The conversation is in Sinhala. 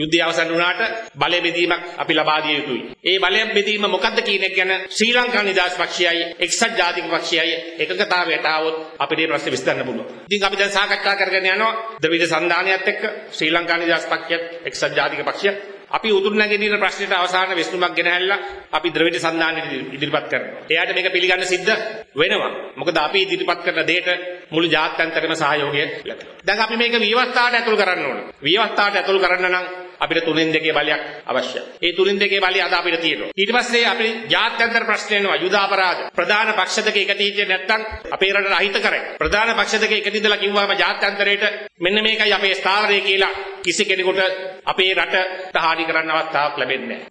යුද්ධය අවසන් වුණාට බලය බෙදීමක් අපි ලබා දිය යුතුයි. ඒ බලය බෙදීම මොකක්ද කියන එක ගැන ශ්‍රී ලංකා නිදහස් පක්ෂයයි එක්සත් ජාතික පක්ෂයයි එකඟතාවයට આવොත් අපිට මේ ප්‍රශ්නේ විසඳන්න පුළුවන්. ඉතින් අපි දැන් සාකච්ඡා කරගෙන යනවා ද්‍රවිඩ සන්ධානයත් එක්ක ශ්‍රී ලංකා නිදහස් පක්ෂයත් එක්සත් ජාතික පක්ෂයත් අපි උතුරු නැගෙනහිර ප්‍රශ්නෙට අවසාන විසඳුමක් ගෙනහැල්ලා අපි ද්‍රවිඩ සන්ධානයට ඉදිරිපත් කරනවා. එයාට මේක පිළිගන්න සිද්ධ වෙනවා. මොකද අපි ඉදිරිපත් කරන දෙයට මුළු ජාත්‍යන්තරම සහයෝගය ලැබෙනවා. දැන් අපි මේක විවස්ථාවට ඇතුල් කරන්න ඕන. විවස්ථාවට ඇතුල් කරන්න නම් අපිට තුනෙන් දෙකේ බලයක් අවශ්‍යයි. ඒ තුනෙන් දෙකේ බලය අද අපිට තියෙනවා. ඊට පස්සේ අපි ජාත්‍යන්තර ප්‍රශ්න එනවා යුද අපරාධ. ප්‍රධාන පක්ෂ දෙක එකට හිටියේ නැත්නම් අපේ රටට අහිත කරයි. ප්‍රධාන පක්ෂ දෙක එකට ඉඳලා කිව්වම ජාත්‍යන්තරයට මෙන්න මේකයි අපේ ස්ථාවරය කියලා කිසි කෙනෙකුට අපේ රටට හානි කරන්න අවස්ථාවක් ලැබෙන්නේ නැහැ.